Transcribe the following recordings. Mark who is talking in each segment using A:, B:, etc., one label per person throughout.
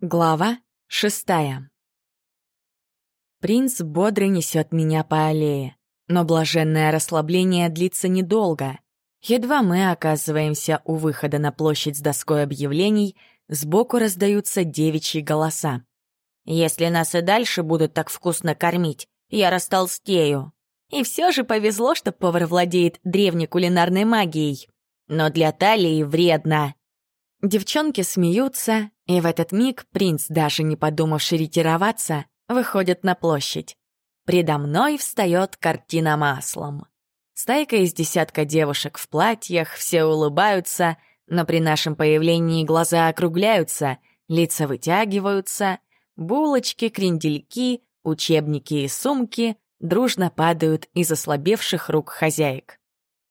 A: Глава шестая. Принц бодро несет меня по аллее, но блаженное расслабление длится недолго. Едва мы оказываемся у выхода на площадь с доской объявлений, сбоку раздаются девичьи голоса. «Если нас и дальше будут так вкусно кормить, я растолстею». И все же повезло, что повар владеет древней кулинарной магией. Но для талии вредно. Девчонки смеются, и в этот миг принц, даже не подумавший ретироваться, выходит на площадь. Предо мной встает картина маслом. Стайка из десятка девушек в платьях, все улыбаются, но при нашем появлении глаза округляются, лица вытягиваются, булочки, крендельки, учебники и сумки дружно падают из ослабевших рук хозяек.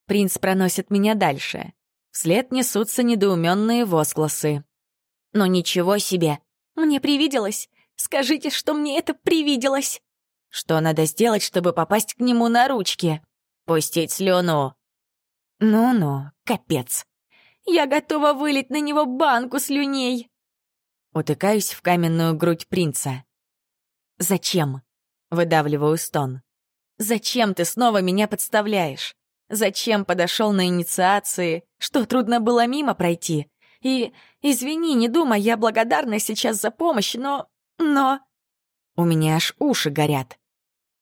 A: Принц проносит меня дальше. Вслед несутся недоуменные возгласы. «Но ничего себе! Мне привиделось! Скажите, что мне это привиделось!» «Что надо сделать, чтобы попасть к нему на ручки?» «Пустить слюну!» «Ну-ну, капец! Я готова вылить на него банку слюней!» Утыкаюсь в каменную грудь принца. «Зачем?» — выдавливаю стон. «Зачем ты снова меня подставляешь? Зачем подошел на инициации? Что, трудно было мимо пройти? И, извини, не думай, я благодарна сейчас за помощь, но... но... У меня аж уши горят.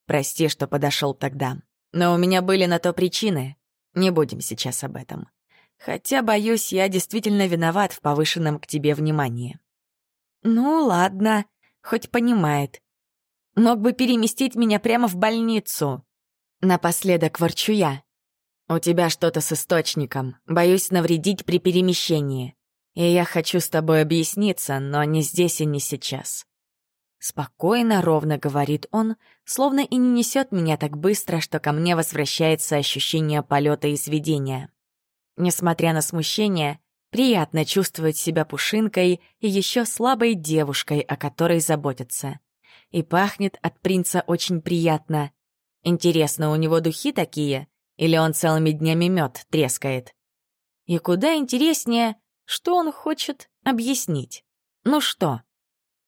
A: Прости, что подошел тогда. Но у меня были на то причины. Не будем сейчас об этом. Хотя, боюсь, я действительно виноват в повышенном к тебе внимании. Ну, ладно, хоть понимает. Мог бы переместить меня прямо в больницу. Напоследок ворчу я. «У тебя что-то с источником. Боюсь навредить при перемещении. И я хочу с тобой объясниться, но не здесь и не сейчас». Спокойно, ровно говорит он, словно и не несет меня так быстро, что ко мне возвращается ощущение полета и сведения. Несмотря на смущение, приятно чувствовать себя пушинкой и еще слабой девушкой, о которой заботятся. И пахнет от принца очень приятно. Интересно, у него духи такие? Или он целыми днями мед трескает? И куда интереснее, что он хочет объяснить. Ну что?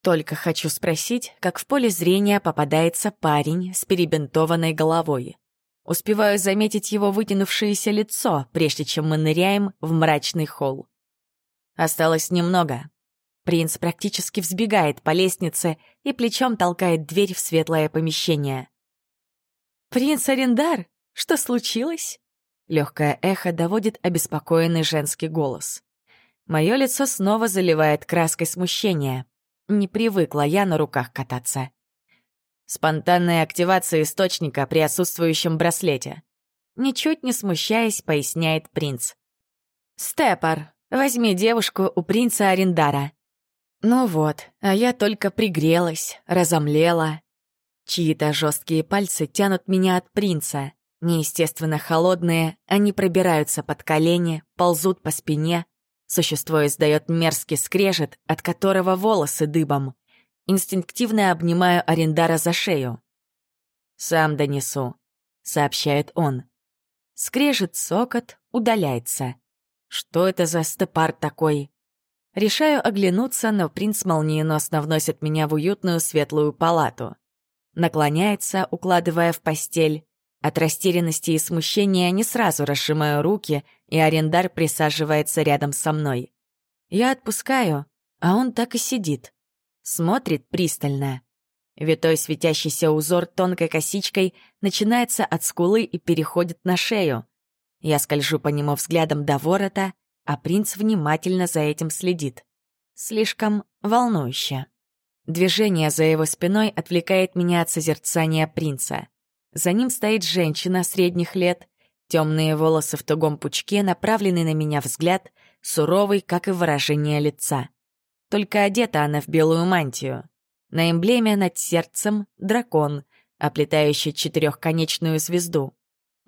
A: Только хочу спросить, как в поле зрения попадается парень с перебинтованной головой. Успеваю заметить его вытянувшееся лицо, прежде чем мы ныряем в мрачный холл. Осталось немного. Принц практически взбегает по лестнице и плечом толкает дверь в светлое помещение. «Принц Арендар, что случилось?» Легкое эхо доводит обеспокоенный женский голос. Мое лицо снова заливает краской смущения. Не привыкла я на руках кататься. Спонтанная активация источника при отсутствующем браслете. Ничуть не смущаясь, поясняет принц. «Степар, возьми девушку у принца Арендара». Ну вот, а я только пригрелась, разомлела. Чьи-то жесткие пальцы тянут меня от принца. Неестественно холодные, они пробираются под колени, ползут по спине. Существо издает мерзкий скрежет, от которого волосы дыбом. Инстинктивно обнимаю Арендара за шею. «Сам донесу», — сообщает он. Скрежет сокот, удаляется. Что это за степар такой? Решаю оглянуться, но принц молниеносно вносит меня в уютную светлую палату. Наклоняется, укладывая в постель. От растерянности и смущения не сразу разжимаю руки, и арендар присаживается рядом со мной. Я отпускаю, а он так и сидит. Смотрит пристально. Витой светящийся узор тонкой косичкой начинается от скулы и переходит на шею. Я скольжу по нему взглядом до ворота, а принц внимательно за этим следит. Слишком волнующе. Движение за его спиной отвлекает меня от созерцания принца. За ним стоит женщина средних лет, темные волосы в тугом пучке, направленный на меня взгляд, суровый, как и выражение лица. Только одета она в белую мантию. На эмблеме над сердцем — дракон, оплетающий четырехконечную звезду.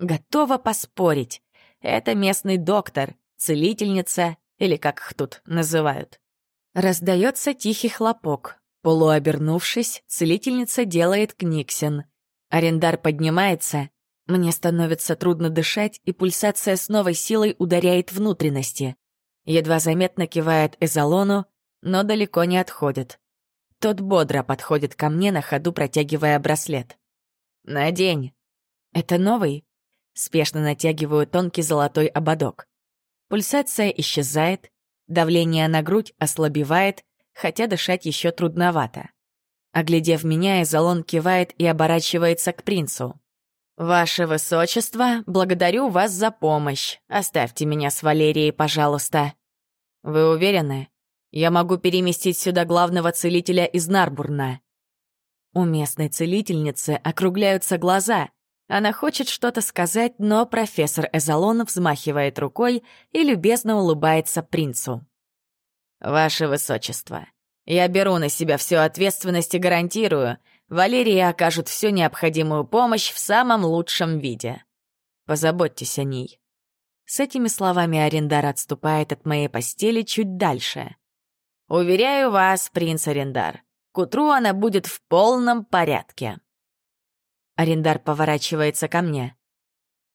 A: Готова поспорить. Это местный доктор, целительница или как их тут называют. Раздается тихий хлопок. Полуобернувшись, целительница делает книгсен. Арендар поднимается. Мне становится трудно дышать, и пульсация с новой силой ударяет внутренности. Едва заметно кивает Эзолону, но далеко не отходит. Тот бодро подходит ко мне, на ходу протягивая браслет. «Надень». «Это новый?» Спешно натягиваю тонкий золотой ободок. Пульсация исчезает, давление на грудь ослабевает, хотя дышать еще трудновато. Оглядев меня, Изолон кивает и оборачивается к принцу. «Ваше Высочество, благодарю вас за помощь. Оставьте меня с Валерией, пожалуйста». «Вы уверены? Я могу переместить сюда главного целителя из Нарбурна». У местной целительницы округляются глаза. Она хочет что-то сказать, но профессор Эзолон взмахивает рукой и любезно улыбается принцу. «Ваше Высочество, я беру на себя всю ответственность и гарантирую, Валерии окажут всю необходимую помощь в самом лучшем виде. Позаботьтесь о ней». С этими словами Арендар отступает от моей постели чуть дальше. «Уверяю вас, принц Арендар, к утру она будет в полном порядке». Арендар поворачивается ко мне.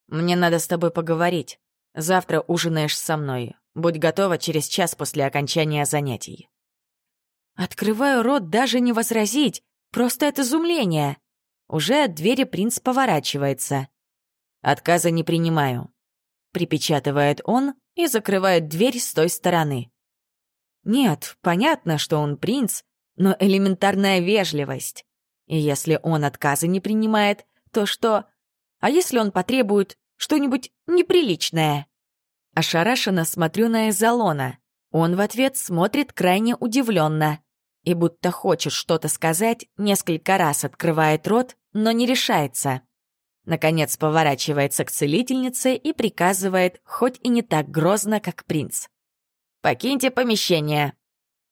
A: «Мне надо с тобой поговорить. Завтра ужинаешь со мной. Будь готова через час после окончания занятий». Открываю рот даже не возразить, просто от изумления. Уже от двери принц поворачивается. «Отказа не принимаю», — припечатывает он и закрывает дверь с той стороны. Нет, понятно, что он принц, но элементарная вежливость. И если он отказы не принимает, то что? А если он потребует что-нибудь неприличное? Ошарашенно смотрю на Эзолона. Он в ответ смотрит крайне удивленно и будто хочет что-то сказать, несколько раз открывает рот, но не решается. Наконец поворачивается к целительнице и приказывает, хоть и не так грозно, как принц. «Покиньте помещение».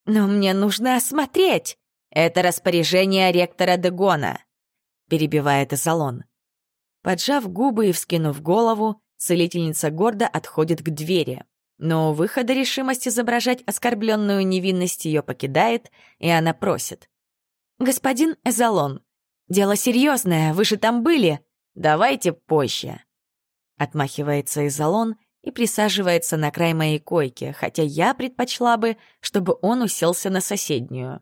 A: «Но мне нужно осмотреть. Это распоряжение ректора Дегона», — перебивает Эзолон. Поджав губы и вскинув голову, целительница гордо отходит к двери. Но у выхода решимость изображать оскорбленную невинность ее покидает, и она просит. «Господин Эзолон, дело серьезное, вы же там были. Давайте позже». Отмахивается Эзолон и присаживается на край моей койки, хотя я предпочла бы, чтобы он уселся на соседнюю.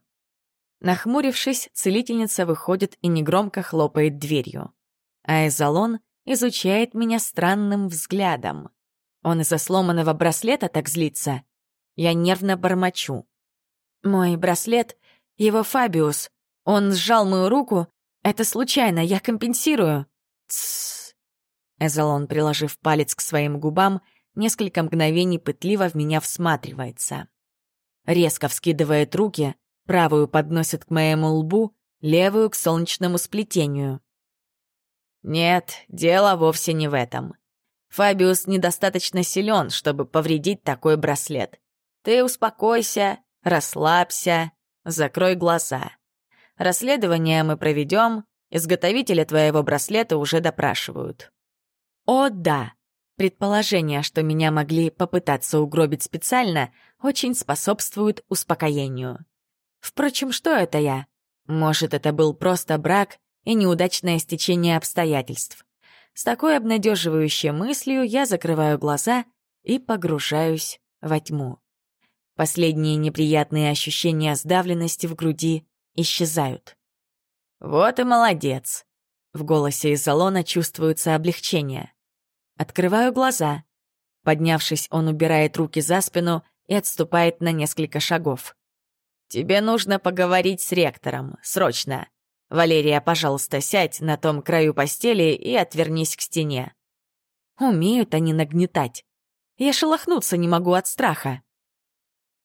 A: Нахмурившись, целительница выходит и негромко хлопает дверью. А Эзолон изучает меня странным взглядом. Он из-за сломанного браслета так злится. Я нервно бормочу. Мой браслет — его Фабиус. Он сжал мою руку. Это случайно, я компенсирую. Тссс. Эзолон, приложив палец к своим губам, несколько мгновений пытливо в меня всматривается. Резко вскидывает руки, правую подносит к моему лбу, левую — к солнечному сплетению. Нет, дело вовсе не в этом. Фабиус недостаточно силен, чтобы повредить такой браслет. Ты успокойся, расслабься, закрой глаза. Расследование мы проведем, изготовителя твоего браслета уже допрашивают. О, да! Предположение, что меня могли попытаться угробить специально, очень способствует успокоению. Впрочем, что это я? Может, это был просто брак и неудачное стечение обстоятельств. С такой обнадеживающей мыслью я закрываю глаза и погружаюсь во тьму. Последние неприятные ощущения сдавленности в груди исчезают. «Вот и молодец!» В голосе из салона чувствуется облегчение. Открываю глаза. Поднявшись, он убирает руки за спину и отступает на несколько шагов. «Тебе нужно поговорить с ректором, срочно. «Валерия, пожалуйста, сядь на том краю постели и отвернись к стене». Умеют они нагнетать. Я шелохнуться не могу от страха.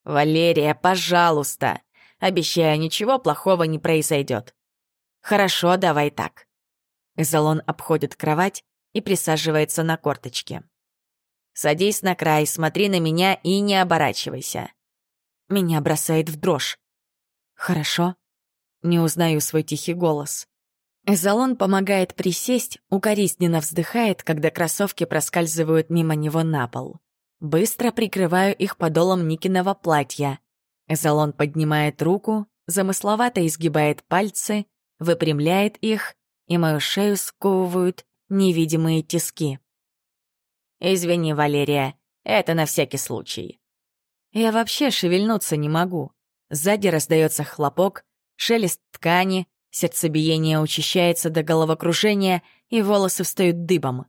A: «Валерия, пожалуйста!» Обещаю, ничего плохого не произойдет. «Хорошо, давай так». Эзолон обходит кровать и присаживается на корточке. «Садись на край, смотри на меня и не оборачивайся». Меня бросает в дрожь. «Хорошо», не узнаю свой тихий голос. Эзолон помогает присесть, укоризненно вздыхает, когда кроссовки проскальзывают мимо него на пол. Быстро прикрываю их подолом Никиного платья. Эзолон поднимает руку, замысловато изгибает пальцы, выпрямляет их, и мою шею сковывают невидимые тиски. «Извини, Валерия, это на всякий случай». Я вообще шевельнуться не могу. Сзади раздается хлопок, шелест ткани, сердцебиение учащается до головокружения, и волосы встают дыбом.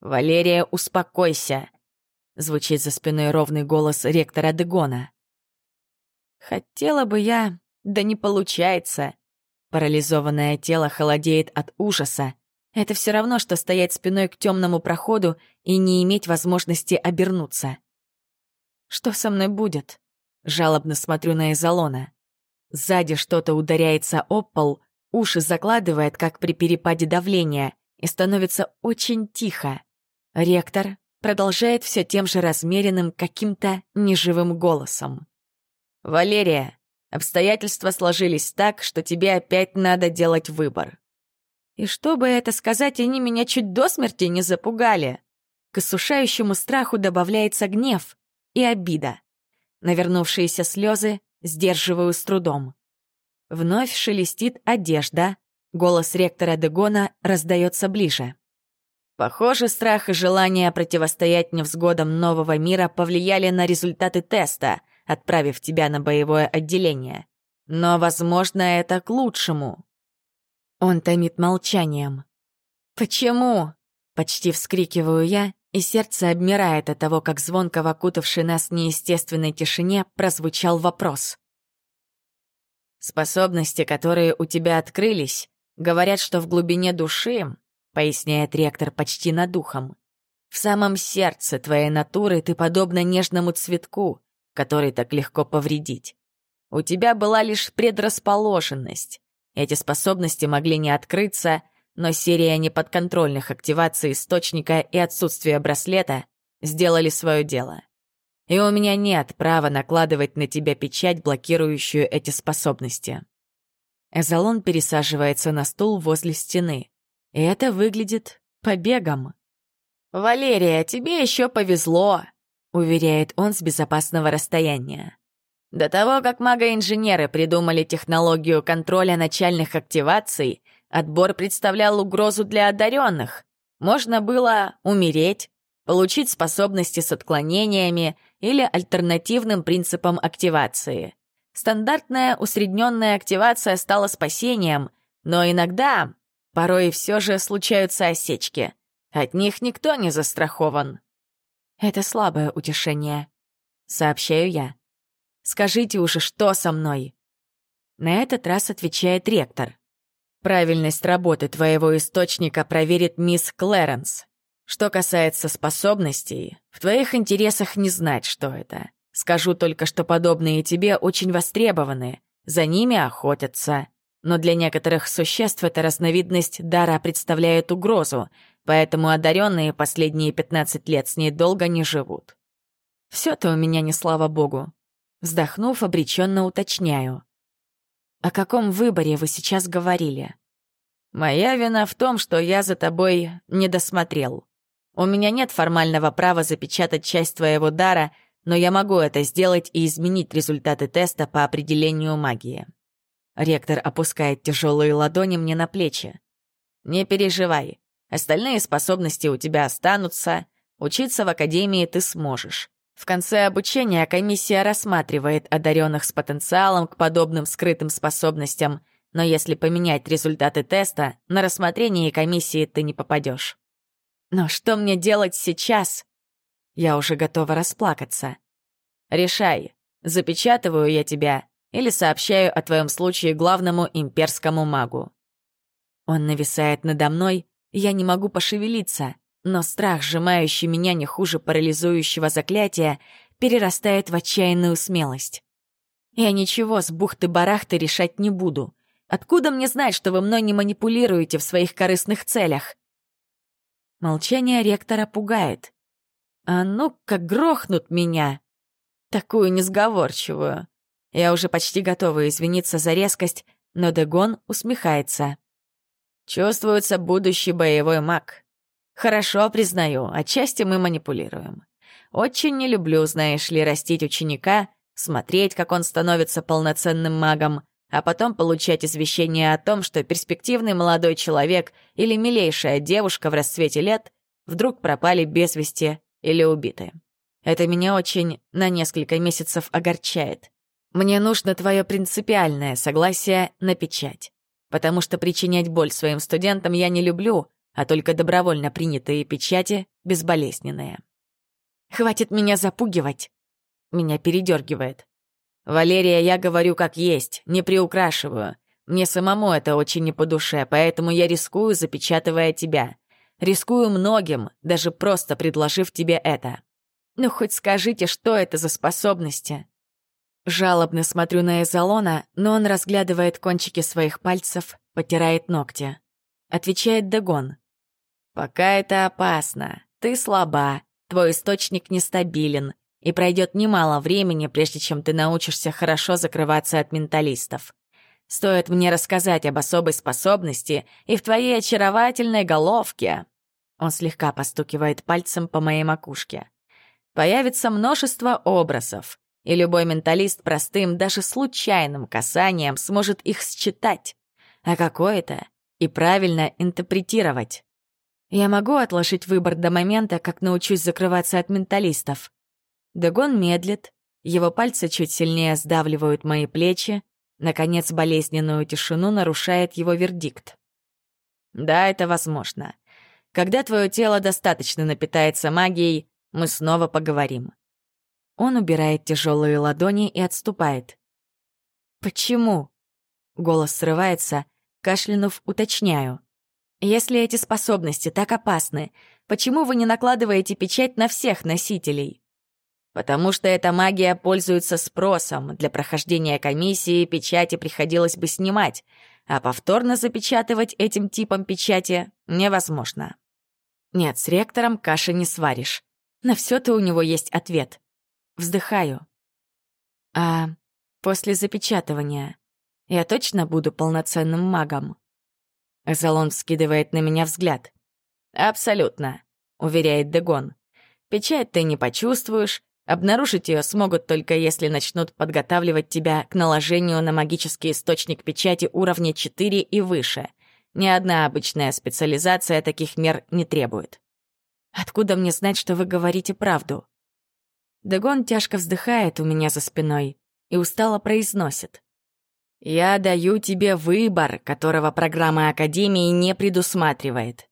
A: «Валерия, успокойся!» — звучит за спиной ровный голос ректора Дегона. «Хотела бы я, да не получается!» Парализованное тело холодеет от ужаса. Это все равно, что стоять спиной к темному проходу и не иметь возможности обернуться. «Что со мной будет?» Жалобно смотрю на Изолона. Сзади что-то ударяется об пол, уши закладывает, как при перепаде давления, и становится очень тихо. Ректор продолжает все тем же размеренным, каким-то неживым голосом. «Валерия, обстоятельства сложились так, что тебе опять надо делать выбор». И чтобы это сказать, они меня чуть до смерти не запугали. К осушающему страху добавляется гнев и обида. Навернувшиеся слезы сдерживаю с трудом. Вновь шелестит одежда, голос ректора Дегона раздается ближе. Похоже, страх и желание противостоять невзгодам нового мира повлияли на результаты теста, отправив тебя на боевое отделение. Но, возможно, это к лучшему. Он томит молчанием. «Почему?» — почти вскрикиваю я, и сердце обмирает от того, как звонко в окутавшей нас неестественной тишине прозвучал вопрос. «Способности, которые у тебя открылись, говорят, что в глубине души, — поясняет ректор почти над духом, — в самом сердце твоей натуры ты подобна нежному цветку, который так легко повредить. У тебя была лишь предрасположенность. Эти способности могли не открыться, но серия неподконтрольных активаций источника и отсутствие браслета сделали свое дело. И у меня нет права накладывать на тебя печать, блокирующую эти способности. Эзолон пересаживается на стул возле стены. И это выглядит побегом. «Валерия, тебе еще повезло», — уверяет он с безопасного расстояния. До того, как магоинженеры придумали технологию контроля начальных активаций, отбор представлял угрозу для одаренных. Можно было умереть, получить способности с отклонениями или альтернативным принципом активации. Стандартная усредненная активация стала спасением, но иногда, порой все же случаются осечки. От них никто не застрахован. Это слабое утешение, сообщаю я. Скажите уже, что со мной?» На этот раз отвечает ректор. «Правильность работы твоего источника проверит мисс Клэренс. Что касается способностей, в твоих интересах не знать, что это. Скажу только, что подобные тебе очень востребованы, за ними охотятся. Но для некоторых существ эта разновидность дара представляет угрозу, поэтому одаренные последние 15 лет с ней долго не живут. Все-то у меня не слава богу. Вздохнув, обреченно уточняю. «О каком выборе вы сейчас говорили?» «Моя вина в том, что я за тобой не досмотрел. У меня нет формального права запечатать часть твоего дара, но я могу это сделать и изменить результаты теста по определению магии». Ректор опускает тяжелые ладони мне на плечи. «Не переживай. Остальные способности у тебя останутся. Учиться в академии ты сможешь. В конце обучения комиссия рассматривает одаренных с потенциалом к подобным скрытым способностям, но если поменять результаты теста, на рассмотрение комиссии ты не попадешь. Но что мне делать сейчас? Я уже готова расплакаться. Решай, запечатываю я тебя или сообщаю о твоем случае главному имперскому магу. Он нависает надо мной, я не могу пошевелиться. Но страх, сжимающий меня не хуже парализующего заклятия, перерастает в отчаянную смелость. Я ничего с бухты-барахты решать не буду. Откуда мне знать, что вы мной не манипулируете в своих корыстных целях? Молчание ректора пугает. А ну как грохнут меня! Такую несговорчивую. Я уже почти готова извиниться за резкость, но Дегон усмехается. Чувствуется будущий боевой маг. Хорошо, признаю, отчасти мы манипулируем. Очень не люблю, знаешь ли, растить ученика, смотреть, как он становится полноценным магом, а потом получать извещение о том, что перспективный молодой человек или милейшая девушка в расцвете лет вдруг пропали без вести или убиты. Это меня очень на несколько месяцев огорчает. Мне нужно твое принципиальное согласие на печать, потому что причинять боль своим студентам я не люблю, а только добровольно принятые печати безболезненные. Хватит меня запугивать. Меня передергивает. Валерия, я говорю как есть, не приукрашиваю. Мне самому это очень не по душе, поэтому я рискую, запечатывая тебя. Рискую многим, даже просто предложив тебе это. Ну хоть скажите, что это за способности? Жалобно смотрю на Эзолона, но он разглядывает кончики своих пальцев, потирает ногти. Отвечает Дагон. «Пока это опасно. Ты слаба, твой источник нестабилен, и пройдет немало времени, прежде чем ты научишься хорошо закрываться от менталистов. Стоит мне рассказать об особой способности, и в твоей очаровательной головке...» Он слегка постукивает пальцем по моей макушке. «Появится множество образов, и любой менталист простым, даже случайным касанием сможет их считать, а какое-то и правильно интерпретировать. Я могу отложить выбор до момента, как научусь закрываться от менталистов. Дагон медлит, его пальцы чуть сильнее сдавливают мои плечи, наконец болезненную тишину нарушает его вердикт. Да, это возможно. Когда твое тело достаточно напитается магией, мы снова поговорим. Он убирает тяжелые ладони и отступает. «Почему?» Голос срывается, кашлянув уточняю. «Если эти способности так опасны, почему вы не накладываете печать на всех носителей?» «Потому что эта магия пользуется спросом. Для прохождения комиссии печати приходилось бы снимать, а повторно запечатывать этим типом печати невозможно». «Нет, с ректором каши не сваришь. На все то у него есть ответ. Вздыхаю. А после запечатывания я точно буду полноценным магом? Залон скидывает на меня взгляд. «Абсолютно», — уверяет Дегон. «Печать ты не почувствуешь, обнаружить ее смогут только если начнут подготавливать тебя к наложению на магический источник печати уровня 4 и выше. Ни одна обычная специализация таких мер не требует». «Откуда мне знать, что вы говорите правду?» Дагон тяжко вздыхает у меня за спиной и устало произносит. «Я даю тебе выбор, которого программа Академии не предусматривает».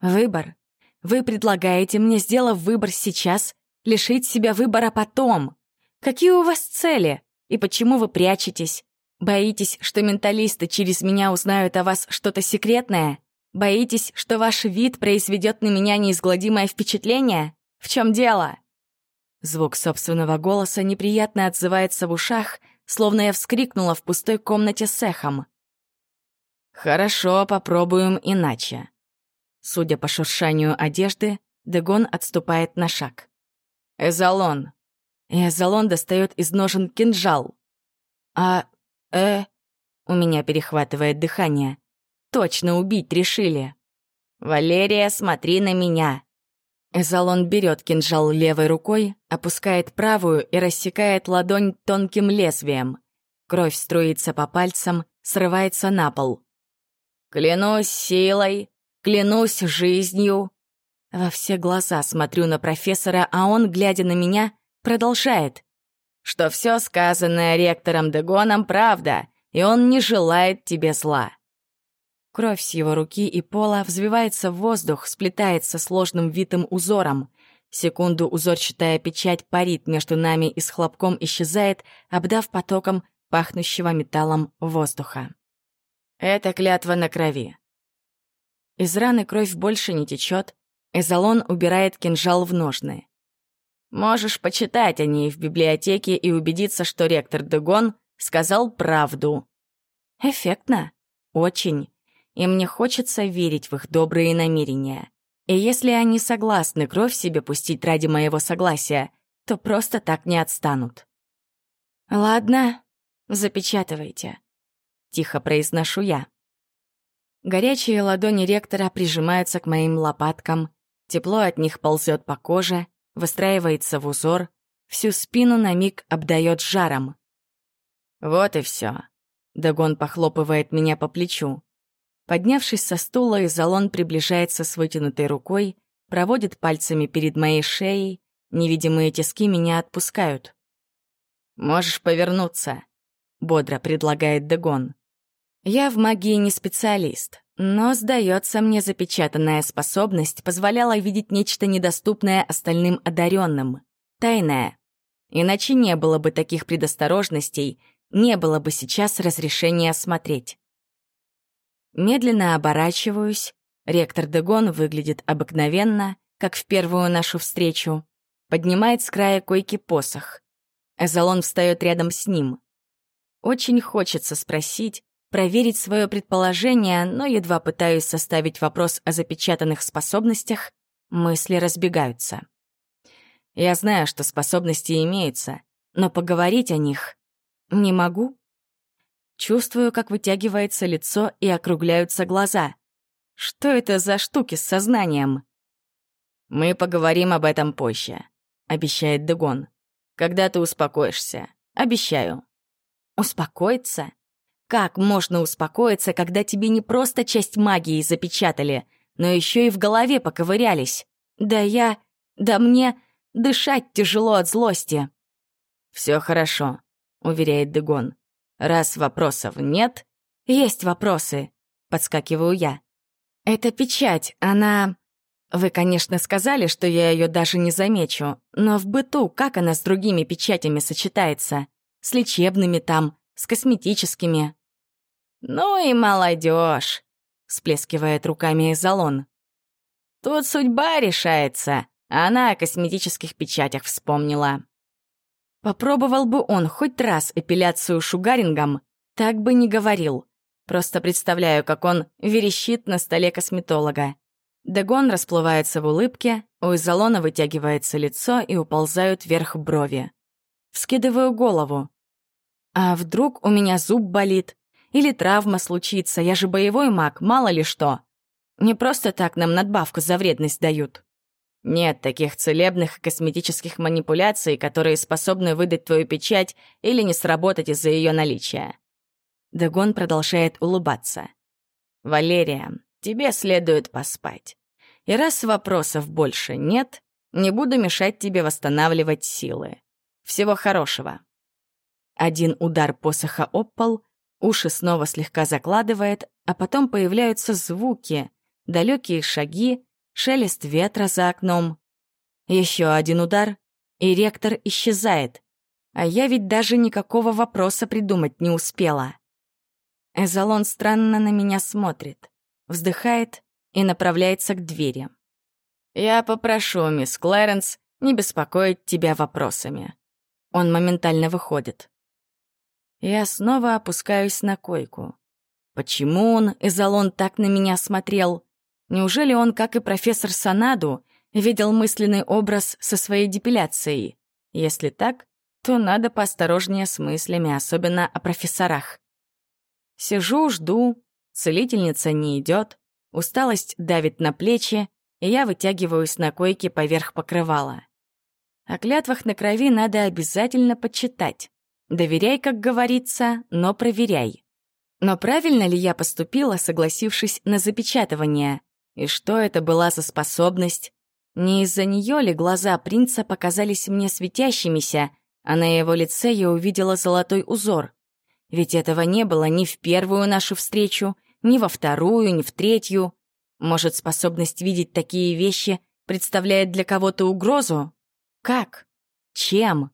A: «Выбор? Вы предлагаете мне, сделав выбор сейчас, лишить себя выбора потом? Какие у вас цели? И почему вы прячетесь? Боитесь, что менталисты через меня узнают о вас что-то секретное? Боитесь, что ваш вид произведет на меня неизгладимое впечатление? В чем дело?» Звук собственного голоса неприятно отзывается в ушах, словно я вскрикнула в пустой комнате с эхом. «Хорошо, попробуем иначе». Судя по шуршанию одежды, Дегон отступает на шаг. «Эзолон». И Эзолон достает из ножен кинжал. «А... э...» У меня перехватывает дыхание. «Точно убить решили». «Валерия, смотри на меня!» Эзолон берет кинжал левой рукой, опускает правую и рассекает ладонь тонким лезвием. Кровь струится по пальцам, срывается на пол. «Клянусь силой, клянусь жизнью!» Во все глаза смотрю на профессора, а он, глядя на меня, продолжает. «Что все сказанное ректором Дегоном правда, и он не желает тебе зла. Кровь с его руки и пола взвивается в воздух, сплетается сложным витым узором. Секунду узорчатая печать парит между нами и с хлопком исчезает, обдав потоком пахнущего металлом воздуха. Это клятва на крови. Из раны кровь больше не течет. Эзолон убирает кинжал в ножны. Можешь почитать о ней в библиотеке и убедиться, что ректор Дегон сказал правду. Эффектно. Очень и мне хочется верить в их добрые намерения. И если они согласны кровь себе пустить ради моего согласия, то просто так не отстанут. «Ладно, запечатывайте», — тихо произношу я. Горячие ладони ректора прижимаются к моим лопаткам, тепло от них ползет по коже, выстраивается в узор, всю спину на миг обдает жаром. «Вот и все. Дагон похлопывает меня по плечу. Поднявшись со стула, Изолон приближается с вытянутой рукой, проводит пальцами перед моей шеей, невидимые тиски меня отпускают. «Можешь повернуться», — бодро предлагает Дегон. Я в магии не специалист, но, сдается мне, запечатанная способность позволяла видеть нечто недоступное остальным одаренным, тайное. Иначе не было бы таких предосторожностей, не было бы сейчас разрешения осмотреть. Медленно оборачиваюсь. Ректор Дегон выглядит обыкновенно, как в первую нашу встречу. Поднимает с края койки посох. Эзолон встает рядом с ним. Очень хочется спросить, проверить свое предположение, но едва пытаюсь составить вопрос о запечатанных способностях, мысли разбегаются. Я знаю, что способности имеются, но поговорить о них не могу. Чувствую, как вытягивается лицо и округляются глаза. Что это за штуки с сознанием? «Мы поговорим об этом позже», — обещает Дегон. «Когда ты успокоишься. Обещаю». «Успокоиться? Как можно успокоиться, когда тебе не просто часть магии запечатали, но еще и в голове поковырялись? Да я... Да мне дышать тяжело от злости». «Все хорошо», — уверяет Дегон. «Раз вопросов нет...» «Есть вопросы», — подскакиваю я. «Это печать, она...» «Вы, конечно, сказали, что я ее даже не замечу, но в быту как она с другими печатями сочетается? С лечебными там, с косметическими?» «Ну и молодежь, всплескивает руками Изолон. «Тут судьба решается. Она о косметических печатях вспомнила». Попробовал бы он хоть раз эпиляцию шугарингом, так бы не говорил. Просто представляю, как он верещит на столе косметолога. Дагон расплывается в улыбке, у Изолона вытягивается лицо и уползают вверх брови. Вскидываю голову. А вдруг у меня зуб болит? Или травма случится, я же боевой маг, мало ли что. Не просто так нам надбавку за вредность дают. Нет таких целебных косметических манипуляций, которые способны выдать твою печать или не сработать из-за ее наличия. Дагон продолжает улыбаться. «Валерия, тебе следует поспать. И раз вопросов больше нет, не буду мешать тебе восстанавливать силы. Всего хорошего». Один удар посоха об пол, уши снова слегка закладывает, а потом появляются звуки, далекие шаги, шелест ветра за окном. Еще один удар, и ректор исчезает. А я ведь даже никакого вопроса придумать не успела. Эзолон странно на меня смотрит, вздыхает и направляется к двери. «Я попрошу, мисс Клэренс, не беспокоить тебя вопросами». Он моментально выходит. Я снова опускаюсь на койку. Почему он, Эзолон, так на меня смотрел? Неужели он, как и профессор Санаду, видел мысленный образ со своей депиляцией? Если так, то надо поосторожнее с мыслями, особенно о профессорах. Сижу, жду, целительница не идет, усталость давит на плечи, и я вытягиваюсь на койке поверх покрывала. О клятвах на крови надо обязательно почитать. Доверяй, как говорится, но проверяй. Но правильно ли я поступила, согласившись на запечатывание? И что это была за способность? Не из-за нее ли глаза принца показались мне светящимися, а на его лице я увидела золотой узор? Ведь этого не было ни в первую нашу встречу, ни во вторую, ни в третью. Может, способность видеть такие вещи представляет для кого-то угрозу? Как? Чем?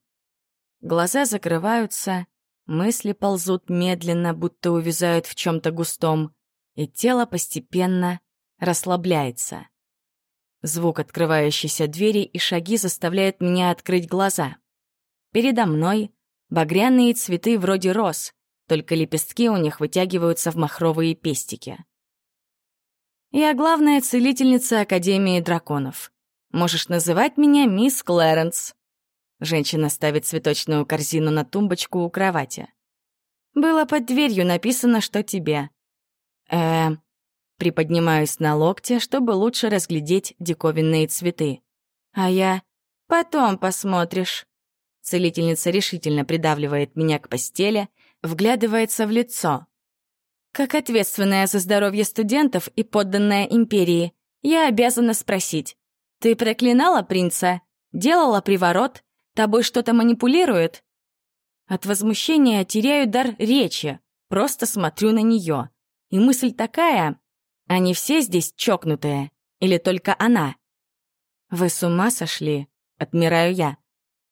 A: Глаза закрываются, мысли ползут медленно, будто увязают в чем-то густом, и тело постепенно расслабляется. Звук открывающейся двери и шаги заставляют меня открыть глаза. Передо мной багряные цветы вроде роз, только лепестки у них вытягиваются в махровые пестики. Я главная целительница Академии драконов. Можешь называть меня мисс Клэренс. Женщина ставит цветочную корзину на тумбочку у кровати. Было под дверью написано, что тебе. Э, Приподнимаюсь на локте, чтобы лучше разглядеть диковинные цветы. А я... Потом посмотришь. Целительница решительно придавливает меня к постели, вглядывается в лицо. Как ответственная за здоровье студентов и подданная империи, я обязана спросить. Ты проклинала принца? Делала приворот? Тобой что-то манипулирует? От возмущения теряю дар речи, просто смотрю на нее. И мысль такая, они все здесь чокнутые, или только она? Вы с ума сошли? Отмираю я.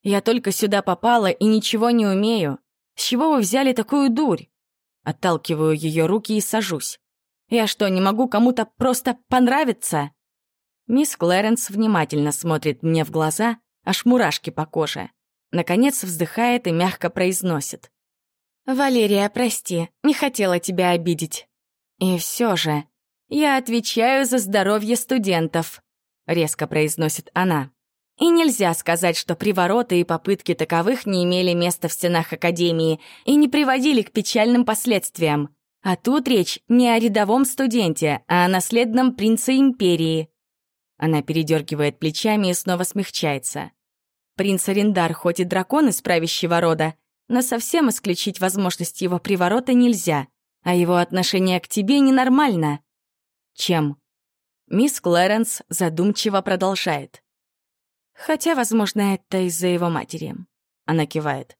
A: Я только сюда попала и ничего не умею. С чего вы взяли такую дурь? Отталкиваю ее руки и сажусь. Я что, не могу кому-то просто понравиться? Мисс Клэренс внимательно смотрит мне в глаза, аж мурашки по коже. Наконец вздыхает и мягко произносит. «Валерия, прости, не хотела тебя обидеть». «И все же, я отвечаю за здоровье студентов», — резко произносит она. И нельзя сказать, что привороты и попытки таковых не имели места в стенах Академии и не приводили к печальным последствиям. А тут речь не о рядовом студенте, а о наследном принце Империи. Она передергивает плечами и снова смягчается. Принц Арендар хоть и дракон из правящего рода, но совсем исключить возможность его приворота нельзя, а его отношение к тебе ненормально. Чем? Мисс Клэренс задумчиво продолжает. Хотя, возможно, это из-за его матери. Она кивает.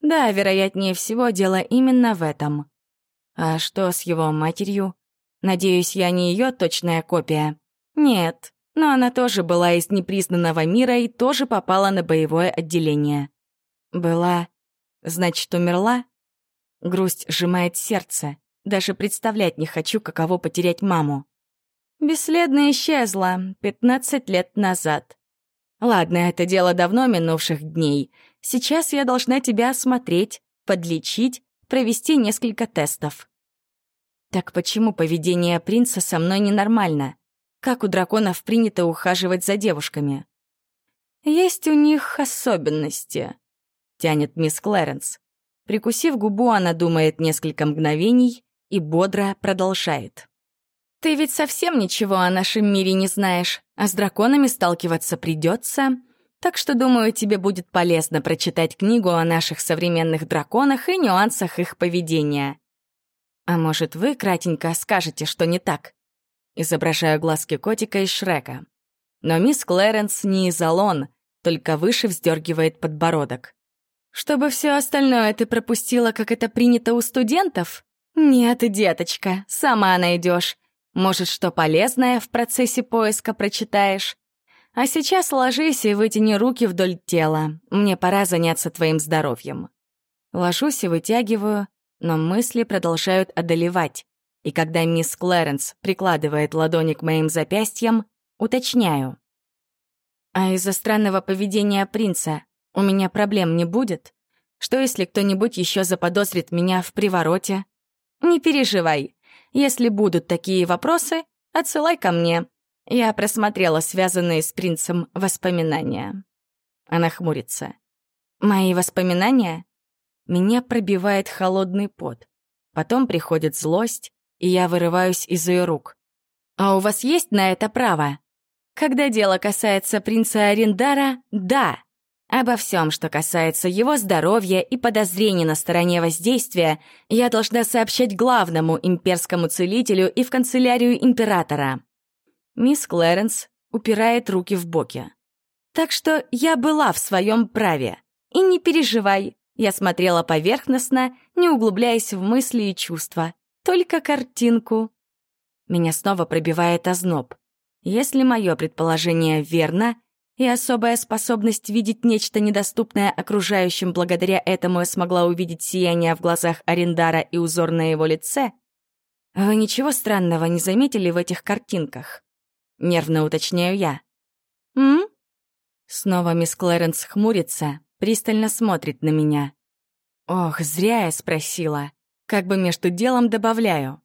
A: Да, вероятнее всего, дело именно в этом. А что с его матерью? Надеюсь, я не ее точная копия. Нет, но она тоже была из непризнанного мира и тоже попала на боевое отделение. Была, значит, умерла? Грусть сжимает сердце. Даже представлять не хочу, каково потерять маму. Бесследно исчезла 15 лет назад. Ладно, это дело давно минувших дней. Сейчас я должна тебя осмотреть, подлечить, провести несколько тестов. Так почему поведение принца со мной ненормально? Как у драконов принято ухаживать за девушками? Есть у них особенности, тянет мисс Клэренс. Прикусив губу, она думает несколько мгновений и бодро продолжает. Ты ведь совсем ничего о нашем мире не знаешь, а с драконами сталкиваться придется. Так что, думаю, тебе будет полезно прочитать книгу о наших современных драконах и нюансах их поведения. А может, вы, кратенько, скажете, что не так? Изображаю глазки котика из Шрека. Но мисс Клэренс не изолон, только выше вздергивает подбородок. Чтобы все остальное ты пропустила, как это принято у студентов? Нет, деточка, сама найдешь. Может, что полезное в процессе поиска прочитаешь? А сейчас ложись и вытяни руки вдоль тела. Мне пора заняться твоим здоровьем. Ложусь и вытягиваю, но мысли продолжают одолевать. И когда мисс Клэренс прикладывает ладони к моим запястьям, уточняю. А из-за странного поведения принца у меня проблем не будет? Что если кто-нибудь еще заподозрит меня в привороте? Не переживай, если будут такие вопросы, отсылай ко мне. Я просмотрела связанные с принцем воспоминания. Она хмурится. Мои воспоминания? Меня пробивает холодный пот. Потом приходит злость, и я вырываюсь из ее рук. «А у вас есть на это право?» Когда дело касается принца Арендара, да. Обо всем, что касается его здоровья и подозрений на стороне воздействия, я должна сообщать главному имперскому целителю и в канцелярию императора. Мисс Клэренс упирает руки в боки. Так что я была в своем праве. И не переживай, я смотрела поверхностно, не углубляясь в мысли и чувства. Только картинку. Меня снова пробивает озноб. Если мое предположение верно, и особая способность видеть нечто недоступное окружающим благодаря этому я смогла увидеть сияние в глазах Арендара и узор на его лице. Вы ничего странного не заметили в этих картинках? Нервно уточняю я. М? Снова мисс Клэренс хмурится, пристально смотрит на меня. Ох, зря я спросила. Как бы между делом добавляю.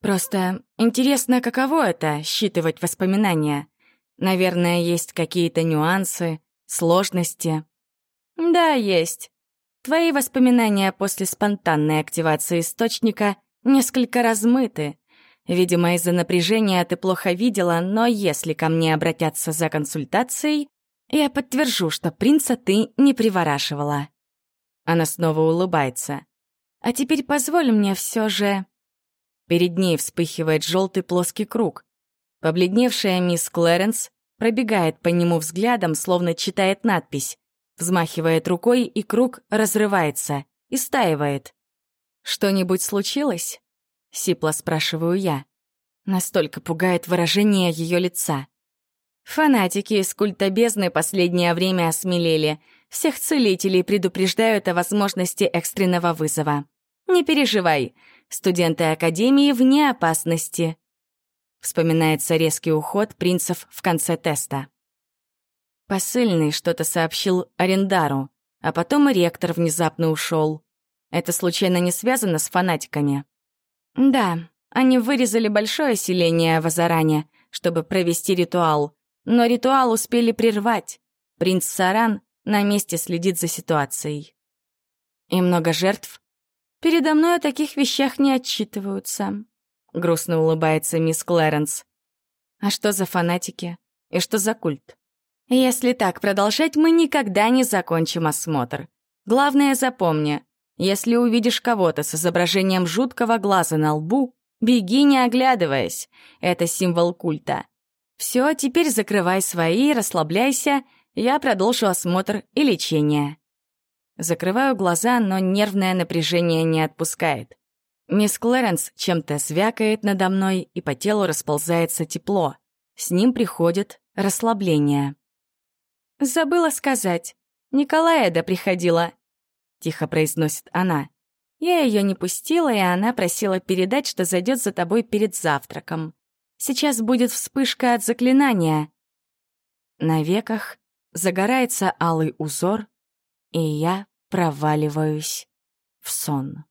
A: Просто интересно, каково это — считывать воспоминания. Наверное, есть какие-то нюансы, сложности. Да, есть. Твои воспоминания после спонтанной активации источника несколько размыты. Видимо, из-за напряжения ты плохо видела, но если ко мне обратятся за консультацией, я подтвержу, что принца ты не приворашивала. Она снова улыбается. А теперь позволь мне все же... Перед ней вспыхивает желтый плоский круг. Побледневшая мисс Клэренс пробегает по нему взглядом, словно читает надпись. Взмахивает рукой, и круг разрывается, и стаивает. «Что-нибудь случилось?» — сипло спрашиваю я. Настолько пугает выражение ее лица. Фанатики из культа бездны последнее время осмелели. Всех целителей предупреждают о возможности экстренного вызова. Не переживай, студенты Академии вне опасности. Вспоминается резкий уход принцев в конце теста. Посыльный что-то сообщил Арендару, а потом и ректор внезапно ушел. Это случайно не связано с фанатиками? Да, они вырезали большое селение в Азаране, чтобы провести ритуал, но ритуал успели прервать. Принц Саран на месте следит за ситуацией. И много жертв? Передо мной о таких вещах не отчитываются. Грустно улыбается мисс Клэренс. А что за фанатики? И что за культ? Если так продолжать, мы никогда не закончим осмотр. Главное запомни, если увидишь кого-то с изображением жуткого глаза на лбу, беги не оглядываясь. Это символ культа. Все, теперь закрывай свои, расслабляйся, я продолжу осмотр и лечение. Закрываю глаза, но нервное напряжение не отпускает. Мисс Клэренс чем-то звякает надо мной, и по телу расползается тепло. С ним приходит расслабление. «Забыла сказать. Николаэда приходила», — тихо произносит она. Я ее не пустила, и она просила передать, что зайдет за тобой перед завтраком. Сейчас будет вспышка от заклинания. На веках загорается алый узор, и я проваливаюсь в сон.